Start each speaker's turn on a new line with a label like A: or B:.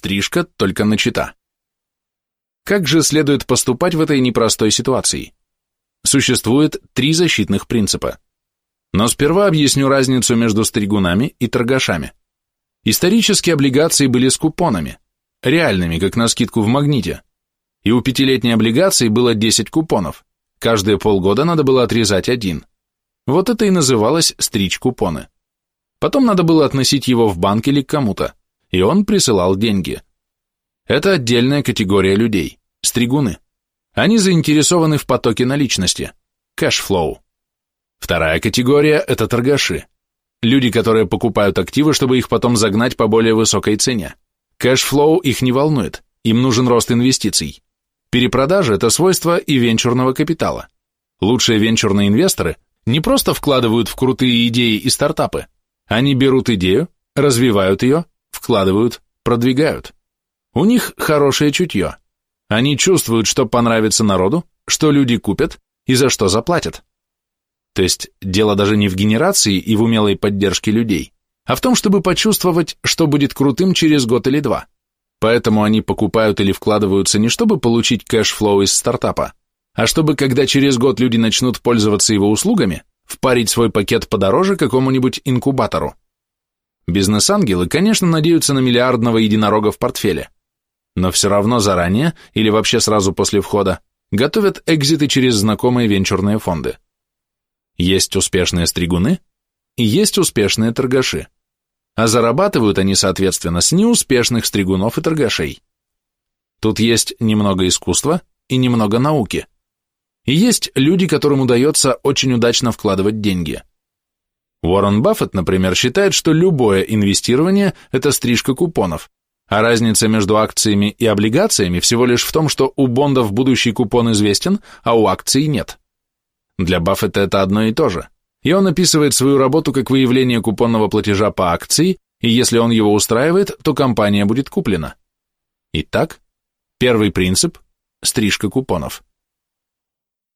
A: Стрижка только начата. Как же следует поступать в этой непростой ситуации? Существует три защитных принципа. Но сперва объясню разницу между стригунами и торгашами. Исторически облигации были с купонами, реальными, как на скидку в магните. И у пятилетней облигации было 10 купонов. Каждые полгода надо было отрезать один. Вот это и называлось стричь купоны. Потом надо было относить его в банк или к кому-то, и он присылал деньги. Это отдельная категория людей – стригуны. Они заинтересованы в потоке наличности – кэшфлоу. Вторая категория – это торгаши. Люди, которые покупают активы, чтобы их потом загнать по более высокой цене. Кэшфлоу их не волнует, им нужен рост инвестиций. Перепродажа – это свойство и венчурного капитала. Лучшие венчурные инвесторы не просто вкладывают в крутые идеи и стартапы, они берут идею, развивают ее, вкладывают, продвигают. У них хорошее чутье. Они чувствуют, что понравится народу, что люди купят и за что заплатят. То есть дело даже не в генерации и в умелой поддержке людей, а в том, чтобы почувствовать, что будет крутым через год или два. Поэтому они покупают или вкладываются не чтобы получить кэшфлоу из стартапа, а чтобы, когда через год люди начнут пользоваться его услугами, впарить свой пакет подороже какому-нибудь инкубатору. Бизнес-ангелы, конечно, надеются на миллиардного единорога в портфеле, но все равно заранее, или вообще сразу после входа, готовят экзиты через знакомые венчурные фонды. Есть успешные стригуны и есть успешные торгаши. А зарабатывают они, соответственно, с неуспешных стригунов и торгашей. Тут есть немного искусства и немного науки. И есть люди, которым удается очень удачно вкладывать деньги. Уоррен Баффет, например, считает, что любое инвестирование – это стрижка купонов, а разница между акциями и облигациями всего лишь в том, что у бондов будущий купон известен, а у акций нет. Для Баффета это одно и то же. И он описывает свою работу как выявление купонного платежа по акции, и если он его устраивает, то компания будет куплена. Итак, первый принцип – стрижка купонов.